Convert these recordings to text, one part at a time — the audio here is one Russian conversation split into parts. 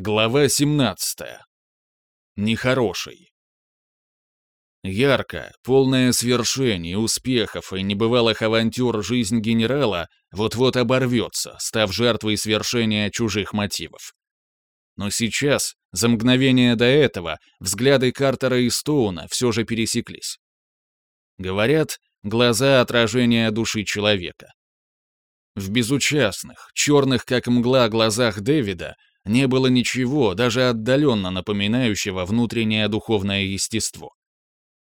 Глава 17. Нехороший. Ярко, полная свершений, успехов и небывалых авантюр жизнь генерала вот-вот оборвется, став жертвой свершения чужих мотивов. Но сейчас, за мгновение до этого, взгляды Картера и Стоуна все же пересеклись. Говорят, глаза — отражение души человека. В безучастных, черных как мгла глазах Дэвида не было ничего, даже отдаленно напоминающего внутреннее духовное естество.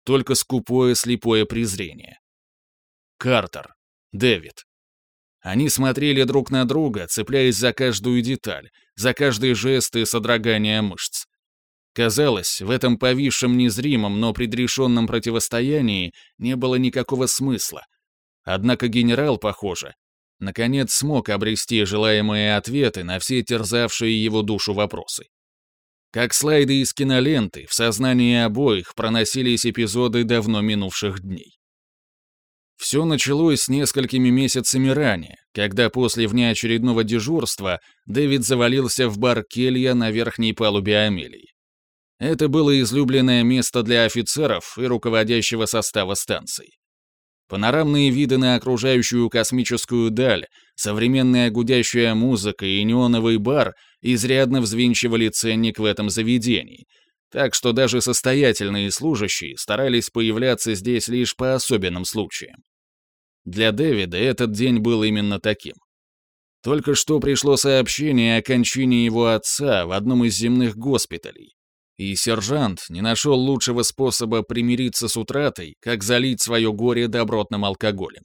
Только скупое слепое презрение. Картер. Дэвид. Они смотрели друг на друга, цепляясь за каждую деталь, за каждый жест и содрогание мышц. Казалось, в этом повисшем незримом, но предрешенном противостоянии не было никакого смысла. Однако генерал, похоже, наконец смог обрести желаемые ответы на все терзавшие его душу вопросы. Как слайды из киноленты, в сознании обоих проносились эпизоды давно минувших дней. Все началось с несколькими месяцами ранее, когда после внеочередного дежурства Дэвид завалился в бар Келья на верхней палубе Амелии. Это было излюбленное место для офицеров и руководящего состава станции. Панорамные виды на окружающую космическую даль, современная гудящая музыка и неоновый бар изрядно взвинчивали ценник в этом заведении, так что даже состоятельные служащие старались появляться здесь лишь по особенным случаям. Для Дэвида этот день был именно таким. Только что пришло сообщение о кончине его отца в одном из земных госпиталей, и сержант не нашел лучшего способа примириться с утратой, как залить свое горе добротным алкоголем.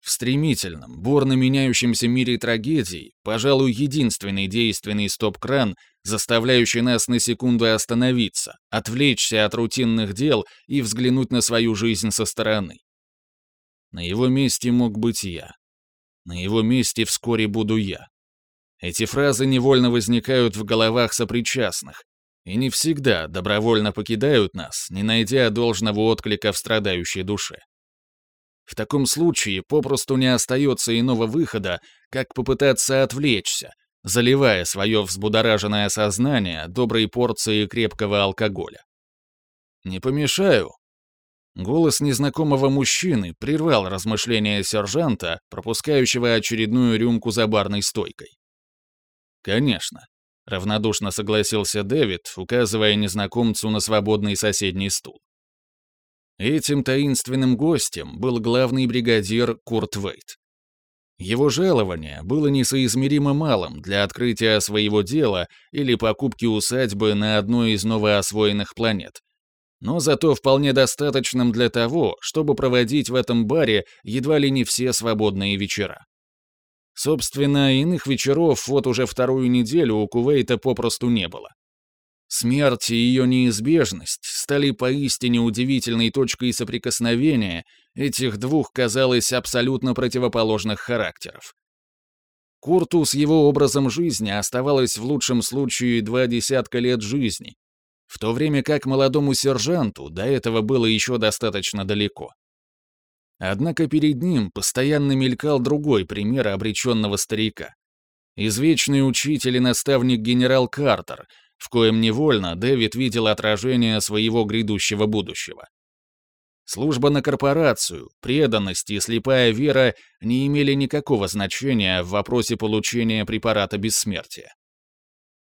В стремительном, бурно меняющемся мире трагедий, пожалуй, единственный действенный стоп-кран, заставляющий нас на секунду остановиться, отвлечься от рутинных дел и взглянуть на свою жизнь со стороны. На его месте мог быть я. На его месте вскоре буду я. Эти фразы невольно возникают в головах сопричастных, и не всегда добровольно покидают нас, не найдя должного отклика в страдающей душе. В таком случае попросту не остается иного выхода, как попытаться отвлечься, заливая свое взбудораженное сознание доброй порцией крепкого алкоголя. «Не помешаю?» Голос незнакомого мужчины прервал размышления сержанта, пропускающего очередную рюмку за барной стойкой. «Конечно. Равнодушно согласился Дэвид, указывая незнакомцу на свободный соседний стул. Этим таинственным гостем был главный бригадир Курт Вейт. Его жалование было несоизмеримо малым для открытия своего дела или покупки усадьбы на одной из новоосвоенных планет, но зато вполне достаточным для того, чтобы проводить в этом баре едва ли не все свободные вечера. Собственно, иных вечеров вот уже вторую неделю у Кувейта попросту не было. Смерть и ее неизбежность стали поистине удивительной точкой соприкосновения этих двух, казалось, абсолютно противоположных характеров. Курту с его образом жизни оставалось в лучшем случае два десятка лет жизни, в то время как молодому сержанту до этого было еще достаточно далеко. Однако перед ним постоянно мелькал другой пример обреченного старика. Извечный учитель и наставник генерал Картер, в коем невольно Дэвид видел отражение своего грядущего будущего. Служба на корпорацию, преданность и слепая вера не имели никакого значения в вопросе получения препарата бессмертия.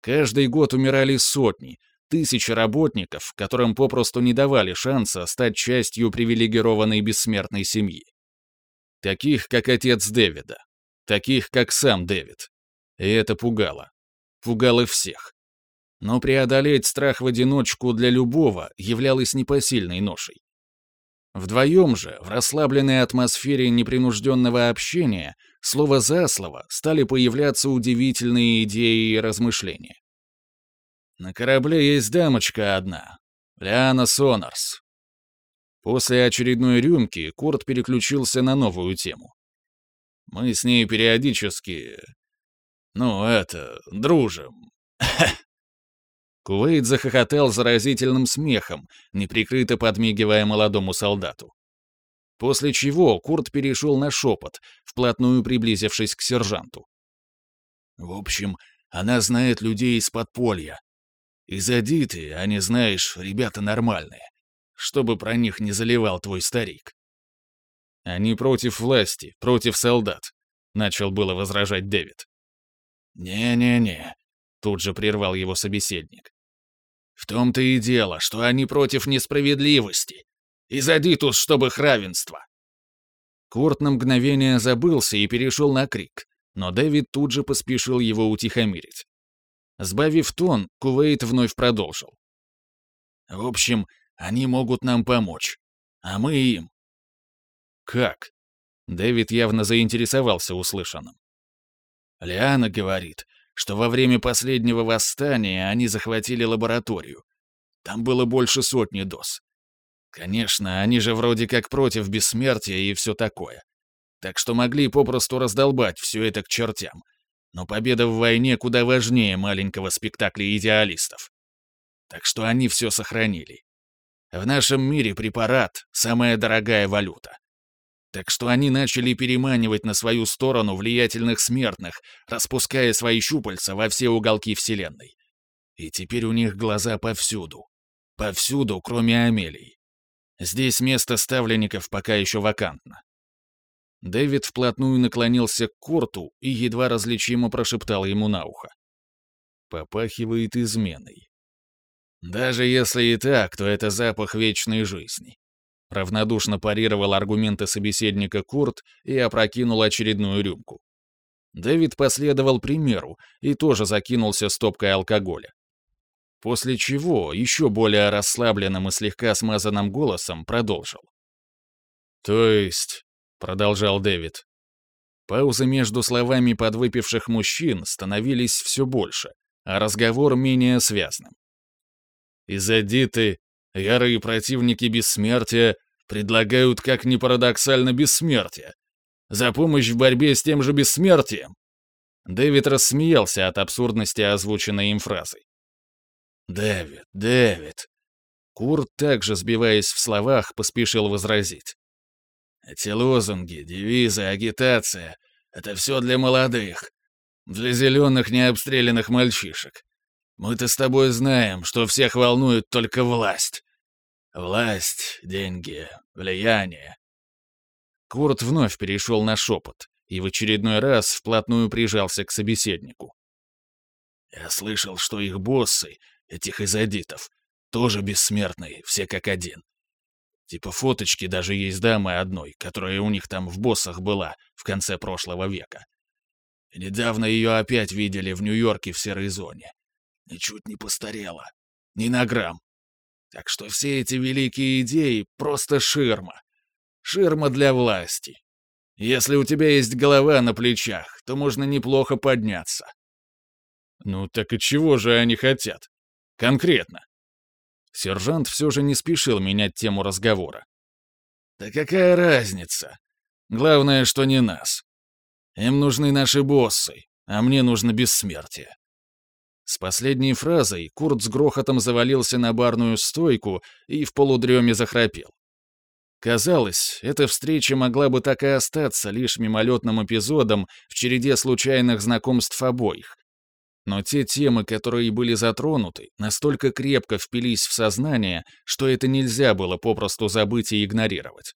Каждый год умирали сотни, тысячи работников, которым попросту не давали шанса стать частью привилегированной бессмертной семьи. Таких, как отец Дэвида. Таких, как сам Дэвид. И это пугало. Пугало всех. Но преодолеть страх в одиночку для любого являлось непосильной ношей. Вдвоем же, в расслабленной атмосфере непринужденного общения, слово за слово стали появляться удивительные идеи и размышления. На корабле есть дамочка одна. Лиана Сонарс. После очередной рюмки Курт переключился на новую тему. Мы с ней периодически... Ну, это... дружим. Кувейт захохотал заразительным смехом, неприкрыто подмигивая молодому солдату. После чего Курт перешел на шепот, вплотную приблизившись к сержанту. «В общем, она знает людей из подполья. Из Адиты, они, знаешь, ребята нормальные. Чтобы про них не заливал твой старик. Они против власти, против солдат, начал было возражать Дэвид. Не-не-не, тут же прервал его собеседник. В том-то и дело, что они против несправедливости. Из Адитус, чтобы их. Курт на мгновение забылся и перешел на крик, но Дэвид тут же поспешил его утихомирить. Сбавив тон, Кувейт вновь продолжил. «В общем, они могут нам помочь, а мы им». «Как?» Дэвид явно заинтересовался услышанным. Лиана говорит, что во время последнего восстания они захватили лабораторию. Там было больше сотни доз. Конечно, они же вроде как против бессмертия и все такое. Так что могли попросту раздолбать все это к чертям. Но победа в войне куда важнее маленького спектакля идеалистов. Так что они все сохранили. В нашем мире препарат — самая дорогая валюта. Так что они начали переманивать на свою сторону влиятельных смертных, распуская свои щупальца во все уголки Вселенной. И теперь у них глаза повсюду. Повсюду, кроме Амелии. Здесь место ставленников пока еще вакантно. Дэвид вплотную наклонился к Корту и едва различимо прошептал ему на ухо. Попахивает изменой. Даже если и так, то это запах вечной жизни. Равнодушно парировал аргументы собеседника Курт и опрокинул очередную рюмку. Дэвид последовал примеру и тоже закинулся стопкой алкоголя. После чего, еще более расслабленным и слегка смазанным голосом, продолжил. «То есть», — продолжал Дэвид, паузы между словами подвыпивших мужчин становились все больше, а разговор менее связным. Изодиты, ярые противники бессмертия, предлагают, как ни парадоксально, бессмертие. За помощь в борьбе с тем же бессмертием. Дэвид рассмеялся от абсурдности озвученной им фразы. «Дэвид, Дэвид!» Курт, также сбиваясь в словах, поспешил возразить. «Эти лозунги, девизы, агитация — это все для молодых, для зеленых необстрелянных мальчишек. Мы-то с тобой знаем, что всех волнует только власть. Власть, деньги, влияние». Курт вновь перешел на шепот и в очередной раз вплотную прижался к собеседнику. «Я слышал, что их боссы этих изодитов. Тоже бессмертные, все как один. Типа фоточки даже есть дамы одной, которая у них там в боссах была в конце прошлого века. Недавно ее опять видели в Нью-Йорке в серой зоне. Ничуть не постарела. Ни на грамм. Так что все эти великие идеи — просто ширма. Ширма для власти. Если у тебя есть голова на плечах, то можно неплохо подняться. Ну так и чего же они хотят? Конкретно. Сержант все же не спешил менять тему разговора. «Да какая разница? Главное, что не нас. Им нужны наши боссы, а мне нужно бессмертие». С последней фразой Курт с грохотом завалился на барную стойку и в полудреме захрапел. Казалось, эта встреча могла бы так и остаться лишь мимолетным эпизодом в череде случайных знакомств обоих, но те темы, которые были затронуты, настолько крепко впились в сознание, что это нельзя было попросту забыть и игнорировать.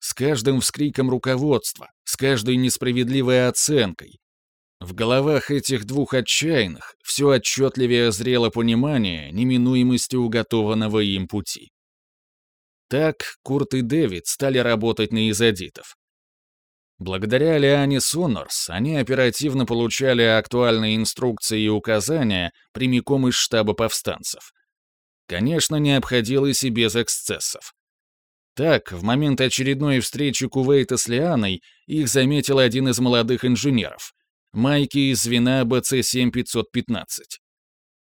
С каждым вскриком руководства, с каждой несправедливой оценкой, в головах этих двух отчаянных все отчетливее зрело понимание неминуемости уготованного им пути. Так Курт и Дэвид стали работать на изодитов. Благодаря Лиане Сонорс они оперативно получали актуальные инструкции и указания прямиком из штаба повстанцев. Конечно, не обходилось и без эксцессов. Так, в момент очередной встречи Кувейта с Лианой их заметил один из молодых инженеров, Майки из звена БЦ-7515.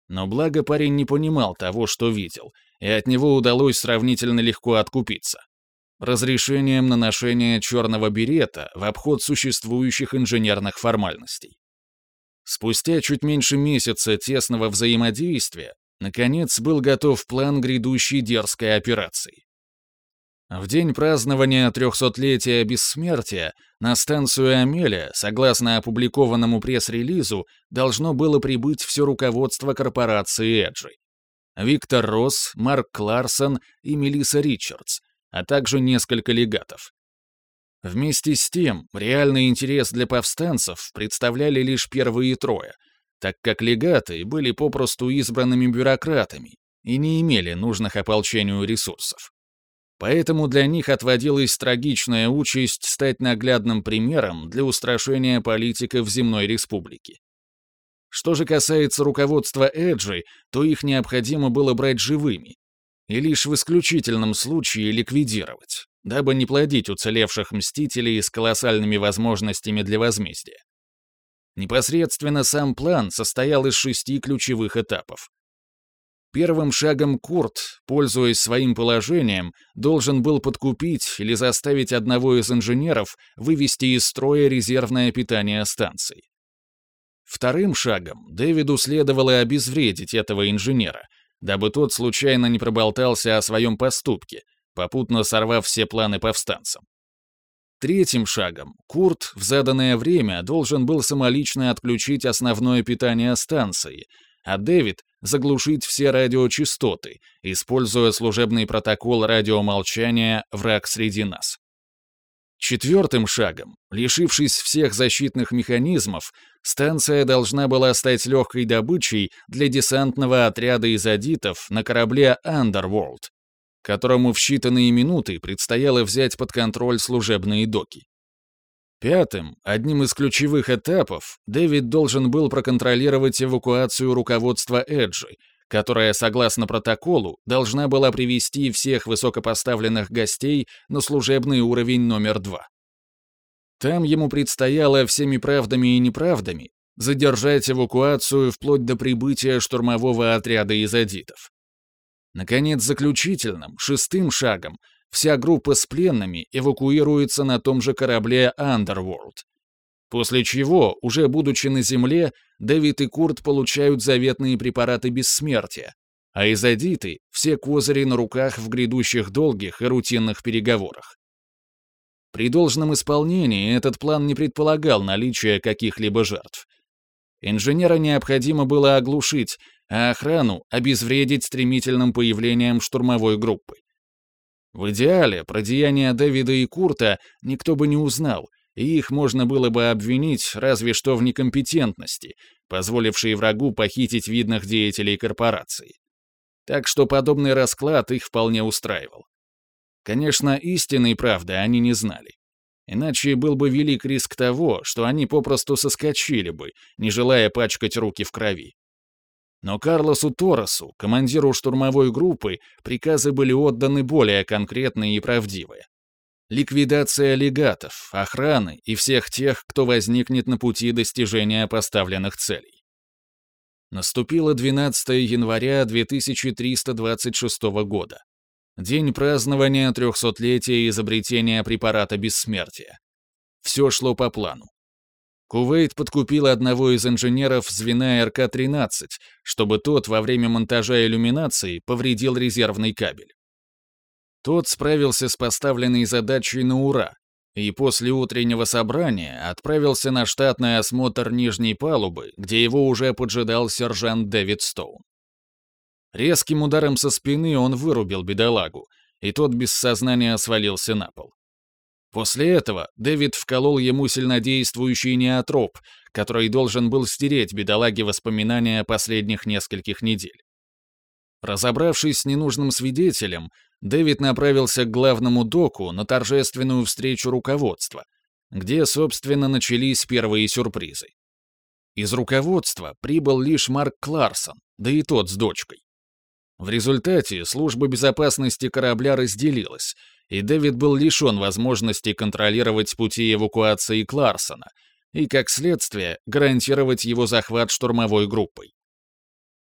Но благо парень не понимал того, что видел, и от него удалось сравнительно легко откупиться разрешением на ношение черного берета в обход существующих инженерных формальностей. Спустя чуть меньше месяца тесного взаимодействия, наконец был готов план грядущей дерзкой операции. В день празднования трехсотлетия бессмертия на станцию Амелия, согласно опубликованному пресс-релизу, должно было прибыть все руководство корпорации Эджи. Виктор Росс, Марк Кларсон и Мелисса Ричардс, а также несколько легатов. Вместе с тем, реальный интерес для повстанцев представляли лишь первые трое, так как легаты были попросту избранными бюрократами и не имели нужных ополчению ресурсов. Поэтому для них отводилась трагичная участь стать наглядным примером для устрашения политиков Земной Республики. Что же касается руководства Эджи, то их необходимо было брать живыми и лишь в исключительном случае ликвидировать, дабы не плодить уцелевших мстителей с колоссальными возможностями для возмездия. Непосредственно сам план состоял из шести ключевых этапов. Первым шагом Курт, пользуясь своим положением, должен был подкупить или заставить одного из инженеров вывести из строя резервное питание станции. Вторым шагом Дэвиду следовало обезвредить этого инженера, дабы тот случайно не проболтался о своем поступке, попутно сорвав все планы повстанцам. Третьим шагом Курт в заданное время должен был самолично отключить основное питание станции, а Дэвид заглушить все радиочастоты, используя служебный протокол радиомолчания «Враг среди нас». Четвертым шагом, лишившись всех защитных механизмов, станция должна была стать легкой добычей для десантного отряда изодитов на корабле Underworld, которому в считанные минуты предстояло взять под контроль служебные доки. Пятым, одним из ключевых этапов, Дэвид должен был проконтролировать эвакуацию руководства Эджи, которая, согласно протоколу, должна была привести всех высокопоставленных гостей на служебный уровень номер два. Там ему предстояло всеми правдами и неправдами задержать эвакуацию вплоть до прибытия штурмового отряда изодитов. Наконец, заключительным, шестым шагом вся группа с пленными эвакуируется на том же корабле Underworld. После чего, уже будучи на Земле, Дэвид и Курт получают заветные препараты бессмертия, а изодиты — все козыри на руках в грядущих долгих и рутинных переговорах. При должном исполнении этот план не предполагал наличия каких-либо жертв. Инженера необходимо было оглушить, а охрану обезвредить стремительным появлением штурмовой группы. В идеале про деяния Дэвида и Курта никто бы не узнал, и их можно было бы обвинить разве что в некомпетентности, позволившей врагу похитить видных деятелей корпорации. Так что подобный расклад их вполне устраивал. Конечно, истинной правды они не знали. Иначе был бы велик риск того, что они попросту соскочили бы, не желая пачкать руки в крови. Но Карлосу Торосу, командиру штурмовой группы, приказы были отданы более конкретные и правдивые. Ликвидация легатов, охраны и всех тех, кто возникнет на пути достижения поставленных целей. Наступило 12 января 2326 года. День празднования трехсотлетия изобретения препарата бессмертия. Все шло по плану. Кувейт подкупил одного из инженеров звена РК-13, чтобы тот во время монтажа иллюминации повредил резервный кабель. Тот справился с поставленной задачей на ура, и после утреннего собрания отправился на штатный осмотр нижней палубы, где его уже поджидал сержант Дэвид Стоун. Резким ударом со спины он вырубил бедолагу, и тот без сознания свалился на пол. После этого Дэвид вколол ему сильнодействующий неотроп, который должен был стереть бедолаге воспоминания последних нескольких недель. Разобравшись с ненужным свидетелем, Дэвид направился к главному доку на торжественную встречу руководства, где, собственно, начались первые сюрпризы. Из руководства прибыл лишь Марк Кларсон, да и тот с дочкой. В результате служба безопасности корабля разделилась, и Дэвид был лишен возможности контролировать пути эвакуации Кларсона и, как следствие, гарантировать его захват штурмовой группой.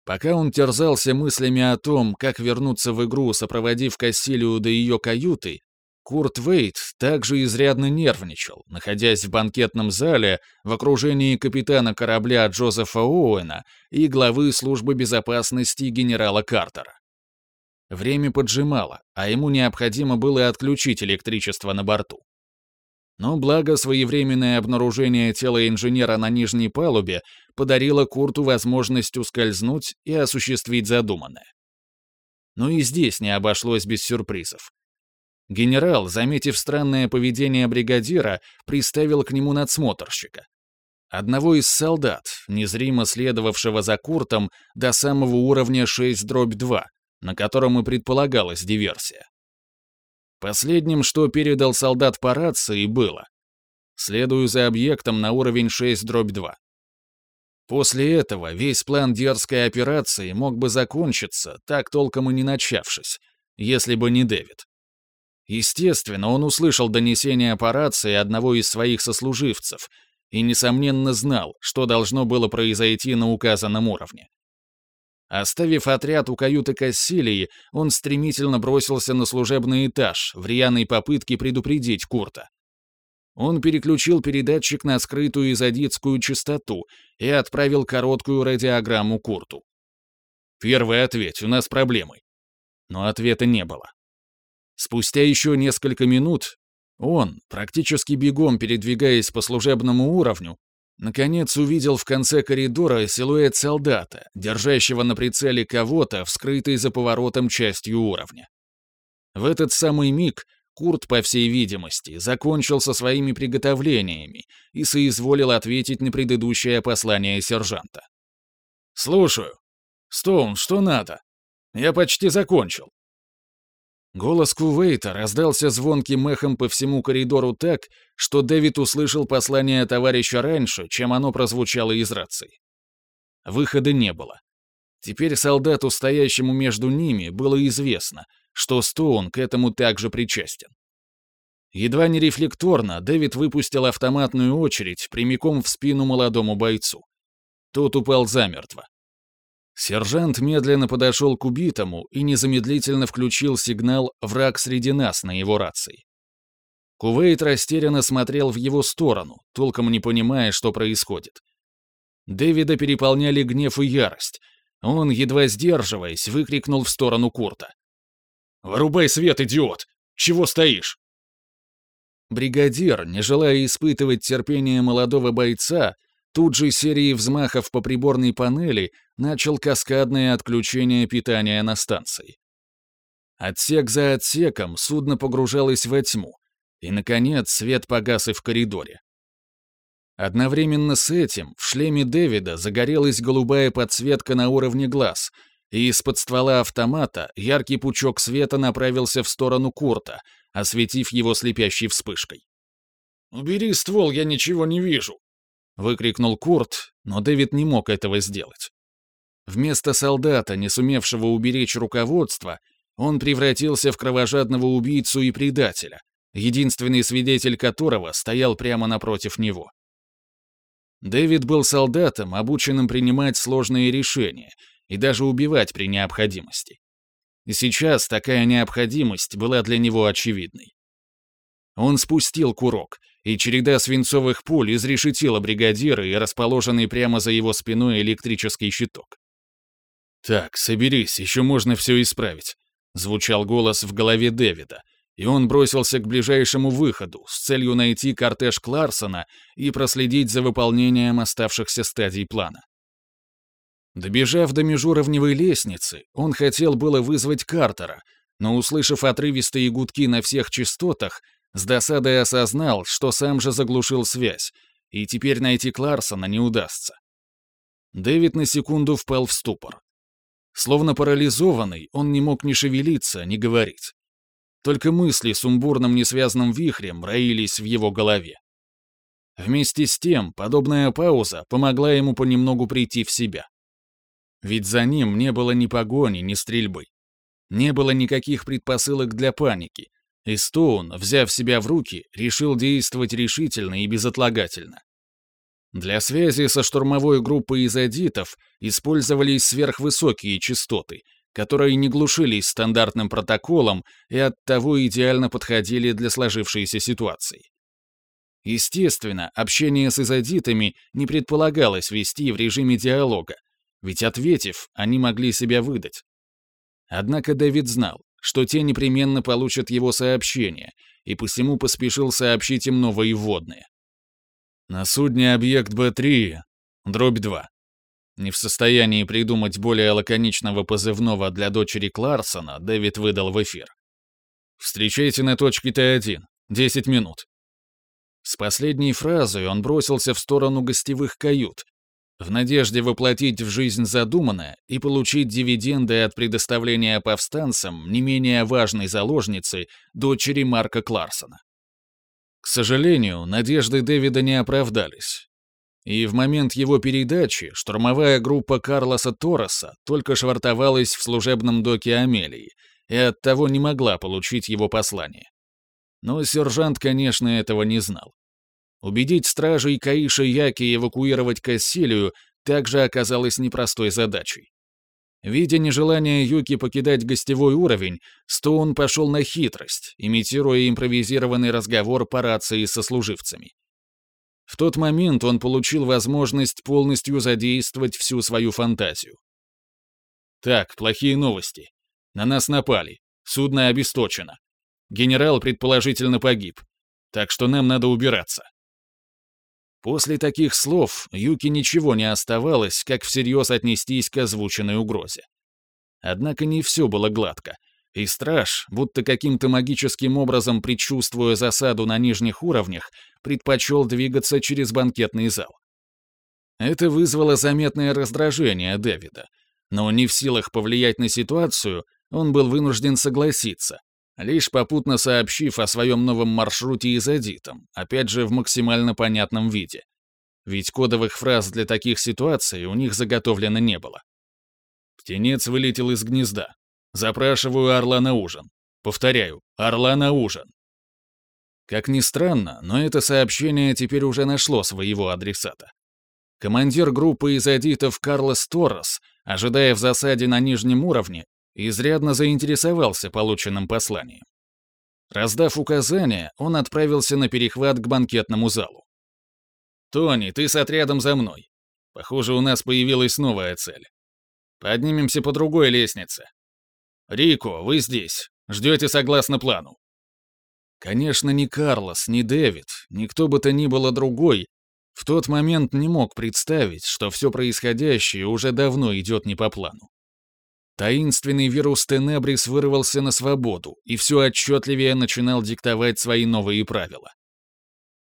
Пока он терзался мыслями о том, как вернуться в игру, сопроводив Кассилию до ее каюты, Курт Вейт также изрядно нервничал, находясь в банкетном зале в окружении капитана корабля Джозефа Оуэна и главы службы безопасности генерала Картера. Время поджимало, а ему необходимо было отключить электричество на борту. Но благо своевременное обнаружение тела инженера на нижней палубе подарило Курту возможность ускользнуть и осуществить задуманное. Но и здесь не обошлось без сюрпризов. Генерал, заметив странное поведение бригадира, приставил к нему надсмотрщика. Одного из солдат, незримо следовавшего за Куртом до самого уровня 6-2, на котором и предполагалась диверсия. Последним, что передал солдат по рации, было «Следую за объектом на уровень 6-2». После этого весь план дерзкой операции мог бы закончиться, так толком и не начавшись, если бы не Дэвид. Естественно, он услышал донесение по рации одного из своих сослуживцев и, несомненно, знал, что должно было произойти на указанном уровне. Оставив отряд у каюты Кассилии, он стремительно бросился на служебный этаж в рьяной попытке предупредить Курта. Он переключил передатчик на скрытую изодитскую частоту и отправил короткую радиограмму Курту. «Первый ответь, у нас проблемы». Но ответа не было. Спустя еще несколько минут он, практически бегом передвигаясь по служебному уровню, Наконец увидел в конце коридора силуэт солдата, держащего на прицеле кого-то, вскрытой за поворотом частью уровня. В этот самый миг Курт, по всей видимости, закончил со своими приготовлениями и соизволил ответить на предыдущее послание сержанта. «Слушаю. Стоун, что надо? Я почти закончил». Голос Кувейта раздался звонким эхом по всему коридору так, что Дэвид услышал послание товарища раньше, чем оно прозвучало из рации. Выхода не было. Теперь солдату, стоящему между ними, было известно, что Стоун к этому также причастен. Едва не рефлекторно, Дэвид выпустил автоматную очередь прямиком в спину молодому бойцу. Тот упал замертво. Сержант медленно подошел к убитому и незамедлительно включил сигнал «Враг среди нас» на его рации. Кувейт растерянно смотрел в его сторону, толком не понимая, что происходит. Дэвида переполняли гнев и ярость. Он, едва сдерживаясь, выкрикнул в сторону Курта. «Вырубай свет, идиот! Чего стоишь?» Бригадир, не желая испытывать терпение молодого бойца, Тут же серией взмахов по приборной панели начал каскадное отключение питания на станции. Отсек за отсеком судно погружалось во тьму, и, наконец, свет погас и в коридоре. Одновременно с этим в шлеме Дэвида загорелась голубая подсветка на уровне глаз, и из-под ствола автомата яркий пучок света направился в сторону Курта, осветив его слепящей вспышкой. «Убери ствол, я ничего не вижу», Выкрикнул Курт, но Дэвид не мог этого сделать. Вместо солдата, не сумевшего уберечь руководство, он превратился в кровожадного убийцу и предателя, единственный свидетель которого стоял прямо напротив него. Дэвид был солдатом, обученным принимать сложные решения и даже убивать при необходимости. И сейчас такая необходимость была для него очевидной. Он спустил курок, и череда свинцовых пуль изрешетила бригадира и расположенный прямо за его спиной электрический щиток. «Так, соберись, еще можно все исправить», — звучал голос в голове Дэвида, и он бросился к ближайшему выходу с целью найти кортеж Кларсона и проследить за выполнением оставшихся стадий плана. Добежав до межуровневой лестницы, он хотел было вызвать Картера, но, услышав отрывистые гудки на всех частотах, с досадой осознал, что сам же заглушил связь, и теперь найти Кларсона не удастся. Дэвид на секунду впал в ступор. Словно парализованный, он не мог ни шевелиться, ни говорить. Только мысли сумбурным несвязным вихрем роились в его голове. Вместе с тем, подобная пауза помогла ему понемногу прийти в себя. Ведь за ним не было ни погони, ни стрельбы. Не было никаких предпосылок для паники, и Стоун, взяв себя в руки, решил действовать решительно и безотлагательно. Для связи со штурмовой группой изодитов использовались сверхвысокие частоты, которые не глушились стандартным протоколом и оттого идеально подходили для сложившейся ситуации. Естественно, общение с изодитами не предполагалось вести в режиме диалога, ведь ответив, они могли себя выдать. Однако Дэвид знал, что те непременно получат его сообщение, и посему поспешил сообщить им новые вводные. На судне объект Б-3, дробь 2. Не в состоянии придумать более лаконичного позывного для дочери Кларсона, Дэвид выдал в эфир. «Встречайте на точке Т-1. 10 минут». С последней фразой он бросился в сторону гостевых кают, в надежде воплотить в жизнь задуманное и получить дивиденды от предоставления повстанцам не менее важной заложницы, дочери Марка Кларсона. К сожалению, надежды Дэвида не оправдались. И в момент его передачи штурмовая группа Карлоса Торреса только швартовалась в служебном доке Амелии и оттого не могла получить его послание. Но сержант, конечно, этого не знал. Убедить стражей Каиша Яки эвакуировать Кассилию также оказалось непростой задачей. Видя нежелание Юки покидать гостевой уровень, Стоун пошел на хитрость, имитируя импровизированный разговор по рации со служивцами. В тот момент он получил возможность полностью задействовать всю свою фантазию. «Так, плохие новости. На нас напали. Судно обесточено. Генерал предположительно погиб. Так что нам надо убираться». После таких слов Юки ничего не оставалось, как всерьез отнестись к озвученной угрозе. Однако не все было гладко, и страж, будто каким-то магическим образом предчувствуя засаду на нижних уровнях, предпочел двигаться через банкетный зал. Это вызвало заметное раздражение Дэвида, но не в силах повлиять на ситуацию, он был вынужден согласиться, лишь попутно сообщив о своем новом маршруте и задитом, опять же в максимально понятном виде. Ведь кодовых фраз для таких ситуаций у них заготовлено не было. Птенец вылетел из гнезда. Запрашиваю орла на ужин. Повторяю, орла на ужин. Как ни странно, но это сообщение теперь уже нашло своего адресата. Командир группы из адитов Карлос Торрес, ожидая в засаде на нижнем уровне, изрядно заинтересовался полученным посланием. Раздав указания, он отправился на перехват к банкетному залу. «Тони, ты с отрядом за мной. Похоже, у нас появилась новая цель. Поднимемся по другой лестнице. Рико, вы здесь. Ждете согласно плану». Конечно, ни Карлос, ни Дэвид, ни кто бы то ни было другой в тот момент не мог представить, что все происходящее уже давно идет не по плану. Таинственный вирус Тенебрис вырвался на свободу и все отчетливее начинал диктовать свои новые правила.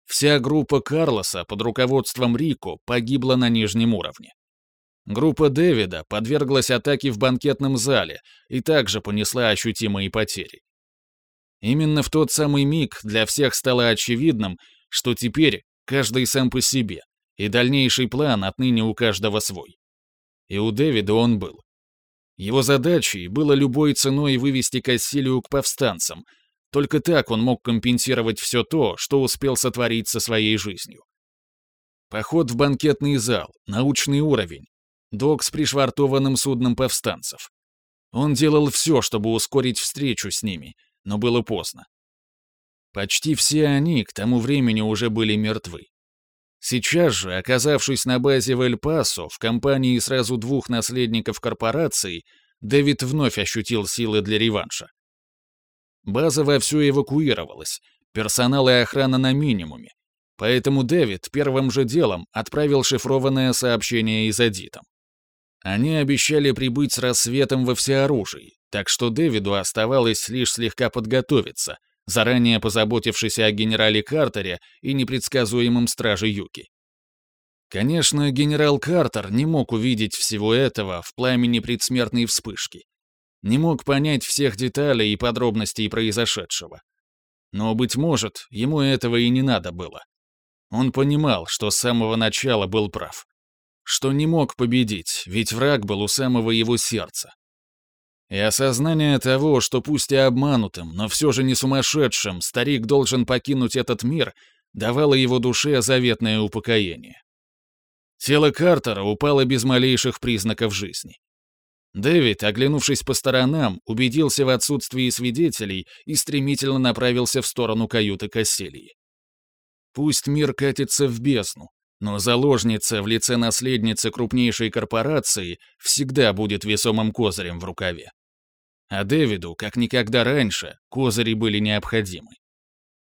Вся группа Карлоса под руководством Рико погибла на нижнем уровне. Группа Дэвида подверглась атаке в банкетном зале и также понесла ощутимые потери. Именно в тот самый миг для всех стало очевидным, что теперь каждый сам по себе, и дальнейший план отныне у каждого свой. И у Дэвида он был. Его задачей было любой ценой вывести Кассилию к повстанцам. Только так он мог компенсировать все то, что успел сотворить со своей жизнью. Поход в банкетный зал, научный уровень, док с пришвартованным судном повстанцев. Он делал все, чтобы ускорить встречу с ними, но было поздно. Почти все они к тому времени уже были мертвы. Сейчас же, оказавшись на базе в Эль-Пасо в компании сразу двух наследников корпорации, Дэвид вновь ощутил силы для реванша. База вовсю эвакуировалась, персонал и охрана на минимуме, поэтому Дэвид первым же делом отправил шифрованное сообщение из Адитам. Они обещали прибыть с рассветом во всеоружии, так что Дэвиду оставалось лишь слегка подготовиться, заранее позаботившись о генерале Картере и непредсказуемом страже Юки. Конечно, генерал Картер не мог увидеть всего этого в пламени предсмертной вспышки. Не мог понять всех деталей и подробностей произошедшего. Но, быть может, ему этого и не надо было. Он понимал, что с самого начала был прав. Что не мог победить, ведь враг был у самого его сердца. И осознание того, что пусть и обманутым, но все же не сумасшедшим, старик должен покинуть этот мир, давало его душе заветное упокоение. Тело Картера упало без малейших признаков жизни. Дэвид, оглянувшись по сторонам, убедился в отсутствии свидетелей и стремительно направился в сторону каюты Касселии. Пусть мир катится в бездну, но заложница в лице наследницы крупнейшей корпорации всегда будет весомым козырем в рукаве. А Дэвиду, как никогда раньше, козыри были необходимы.